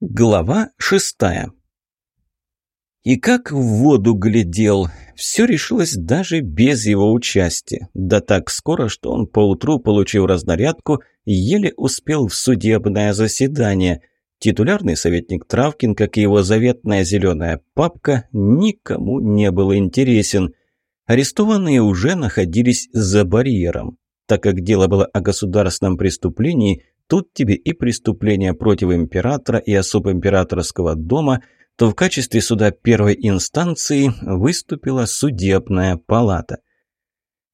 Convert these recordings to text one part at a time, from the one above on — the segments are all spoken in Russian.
Глава шестая И как в воду глядел, все решилось даже без его участия. Да так скоро, что он поутру, получив разнарядку, еле успел в судебное заседание. Титулярный советник Травкин, как и его заветная зеленая папка, никому не был интересен. Арестованные уже находились за барьером. Так как дело было о государственном преступлении, Тут тебе и преступления против императора и особ императорского дома, то в качестве суда первой инстанции выступила судебная палата.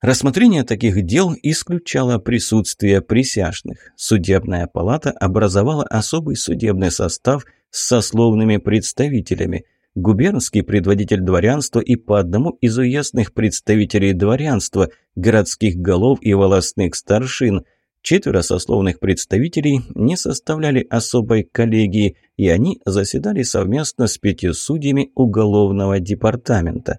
Рассмотрение таких дел исключало присутствие присяжных. Судебная палата образовала особый судебный состав с сословными представителями – губернский предводитель дворянства и по одному из уездных представителей дворянства, городских голов и волостных старшин, Четверо сословных представителей не составляли особой коллегии, и они заседали совместно с пятью судьями уголовного департамента.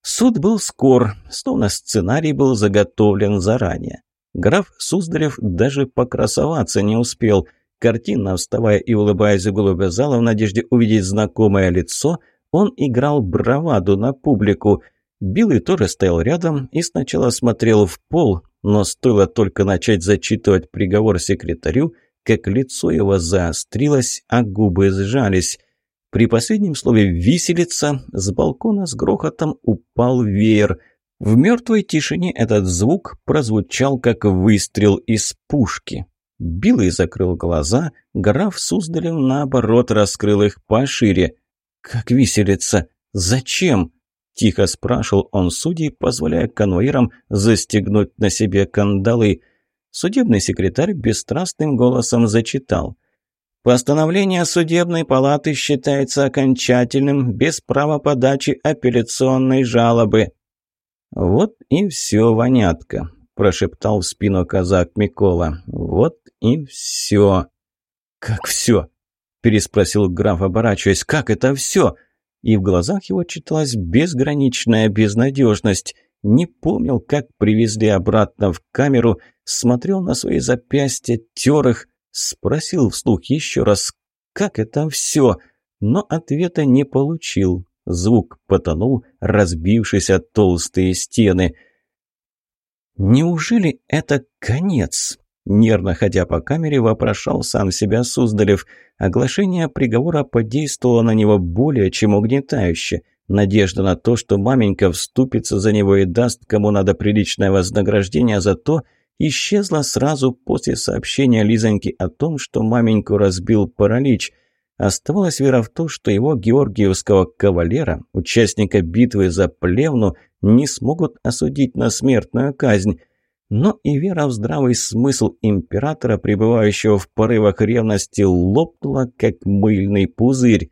Суд был скор, словно сценарий был заготовлен заранее. Граф Суздалев даже покрасоваться не успел. Картинно вставая и улыбаясь в голубя зала в надежде увидеть знакомое лицо, он играл браваду на публику. Билый тоже стоял рядом и сначала смотрел в пол, но стоило только начать зачитывать приговор секретарю, как лицо его заострилось, а губы сжались. При последнем слове «виселица» с балкона с грохотом упал веер. В мертвой тишине этот звук прозвучал, как выстрел из пушки. Билый закрыл глаза, граф Суздалев, наоборот, раскрыл их пошире. «Как виселица? Зачем?» – тихо спрашивал он судей, позволяя конвоирам застегнуть на себе кандалы. Судебный секретарь бесстрастным голосом зачитал. «Постановление судебной палаты считается окончательным, без права подачи апелляционной жалобы». «Вот и все, вонятка», – прошептал в спину казак Микола. «Вот и все». «Как все?» – переспросил граф, оборачиваясь. «Как это все?» И в глазах его читалась безграничная безнадежность. Не помнил, как привезли обратно в камеру, смотрел на свои запястья, тер их, спросил вслух еще раз, как это все, но ответа не получил. Звук потонул, разбившись от толстые стены. «Неужели это конец?» Нервно ходя по камере, вопрошал сам себя Суздалев. Оглашение приговора подействовало на него более чем угнетающе. Надежда на то, что маменька вступится за него и даст кому надо приличное вознаграждение за то, исчезла сразу после сообщения Лизоньки о том, что маменьку разбил паралич. Оставалась вера в то, что его георгиевского кавалера, участника битвы за Плевну, не смогут осудить на смертную казнь но и вера в здравый смысл императора, пребывающего в порывах ревности, лопнула, как мыльный пузырь.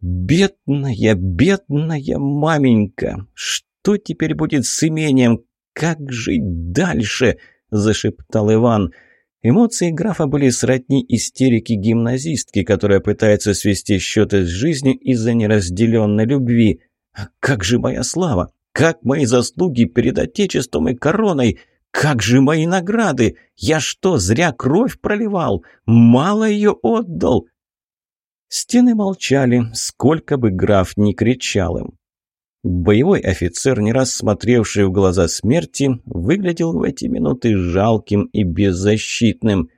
«Бедная, бедная маменька! Что теперь будет с имением? Как жить дальше?» – зашептал Иван. Эмоции графа были сродни истерики гимназистки, которая пытается свести счеты с жизнью из-за неразделенной любви. «А как же моя слава? Как мои заслуги перед Отечеством и короной? Как же мои награды? Я что, зря кровь проливал? Мало ее отдал?» Стены молчали, сколько бы граф ни кричал им. Боевой офицер, не раз смотревший в глаза смерти, выглядел в эти минуты жалким и беззащитным.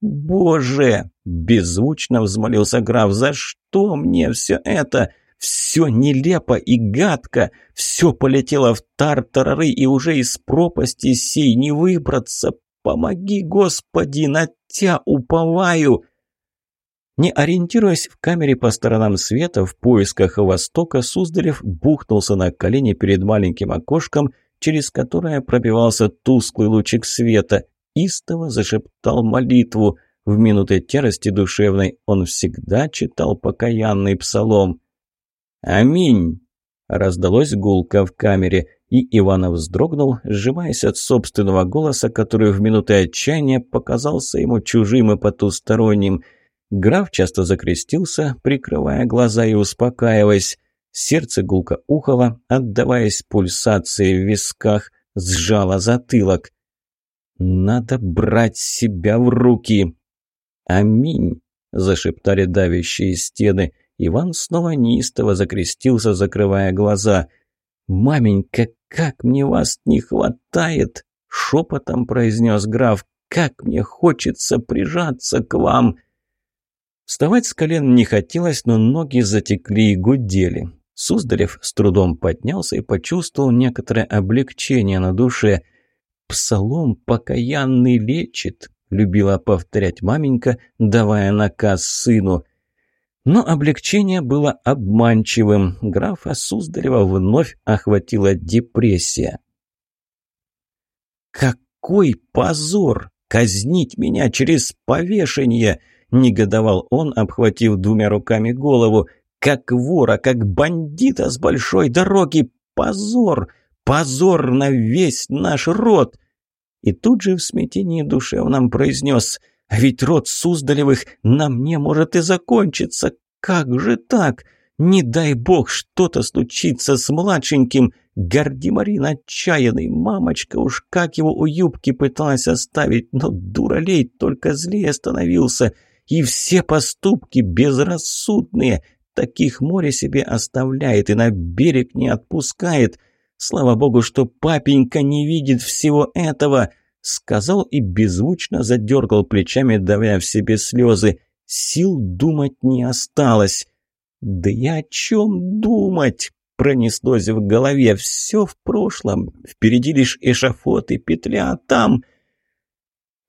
«Боже!» – беззвучно взмолился граф. «За что мне все это? Все нелепо и гадко, все полетело в тартарары, и уже из пропасти сей не выбраться. Помоги, Господи, на Тя уповаю!» Не ориентируясь в камере по сторонам света, в поисках Востока, Суздалев бухнулся на колени перед маленьким окошком, через которое пробивался тусклый лучик света, истово зашептал молитву. В минуты терости душевной он всегда читал покаянный псалом. «Аминь!» Раздалось гулко в камере, и Иванов вздрогнул, сжимаясь от собственного голоса, который в минуты отчаяния показался ему чужим и потусторонним. Граф часто закрестился, прикрывая глаза и успокаиваясь. Сердце гулко ухало, отдаваясь пульсации в висках, сжало затылок. «Надо брать себя в руки!» «Аминь!» — зашептали давящие стены. Иван снова неистово закрестился, закрывая глаза. «Маменька, как мне вас не хватает!» — шепотом произнес граф. «Как мне хочется прижаться к вам!» Вставать с колен не хотелось, но ноги затекли и гудели. Суздарев с трудом поднялся и почувствовал некоторое облегчение на душе. «Псалом покаянный лечит», — любила повторять маменька, давая наказ сыну. Но облегчение было обманчивым. Графа Суздарева вновь охватила депрессия. «Какой позор! Казнить меня через повешение!» — негодовал он, обхватив двумя руками голову. «Как вора, как бандита с большой дороги! Позор! Позор на весь наш род!» И тут же в смятении душевном произнес — а ведь род Суздалевых на мне может и закончиться. Как же так? Не дай бог что-то случится с младшеньким. Гардемарин отчаянный. Мамочка уж как его у юбки пыталась оставить, но дуралей только злее становился. И все поступки безрассудные. Таких море себе оставляет и на берег не отпускает. Слава богу, что папенька не видит всего этого сказал и беззвучно задергал плечами, давя в себе слезы. Сил думать не осталось. «Да и о чем думать?» Пронеслось в голове. «Все в прошлом. Впереди лишь эшафот и петля, а там...»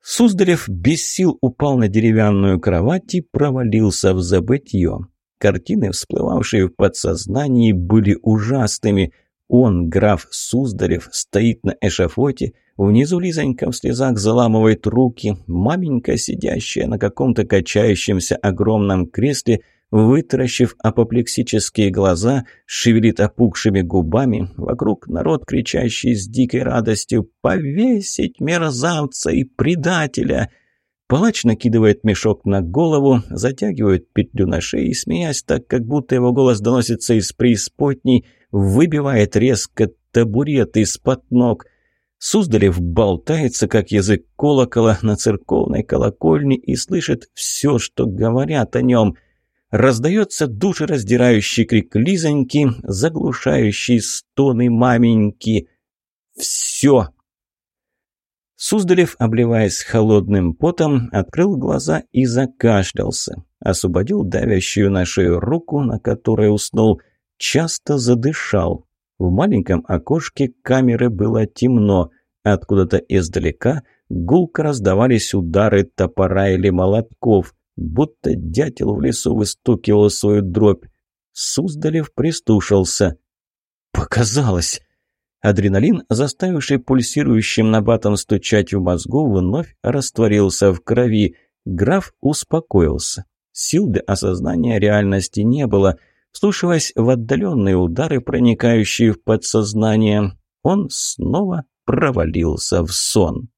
Суздалев без сил упал на деревянную кровать и провалился в забытье. Картины, всплывавшие в подсознании, были ужасными. Он, граф Суздарев, стоит на эшафоте, Внизу Лизонька в слезах заламывает руки. Маменька, сидящая на каком-то качающемся огромном кресле, вытаращив апоплексические глаза, шевелит опухшими губами. Вокруг народ, кричащий с дикой радостью «Повесить мерзавца и предателя!» Палач накидывает мешок на голову, затягивает петлю на шее и, смеясь так, как будто его голос доносится из преисподней, выбивает резко табурет из-под ног – Суздалев болтается, как язык колокола на церковной колокольне и слышит все, что говорят о нем. Раздается душераздирающий крик Лизоньки, заглушающий стоны маменьки. «Все!» Суздалев, обливаясь холодным потом, открыл глаза и закашлялся. Освободил давящую на шею руку, на которой уснул. Часто задышал. В маленьком окошке камеры было темно. Откуда-то издалека гулко раздавались удары топора или молотков, будто дятел в лесу выстукивал свою дробь. Суздалев пристушился. «Показалось!» Адреналин, заставивший пульсирующим набатом стучать в мозгу, вновь растворился в крови. Граф успокоился. Сил для осознания реальности не было – Вслушиваясь в отдаленные удары, проникающие в подсознание, он снова провалился в сон.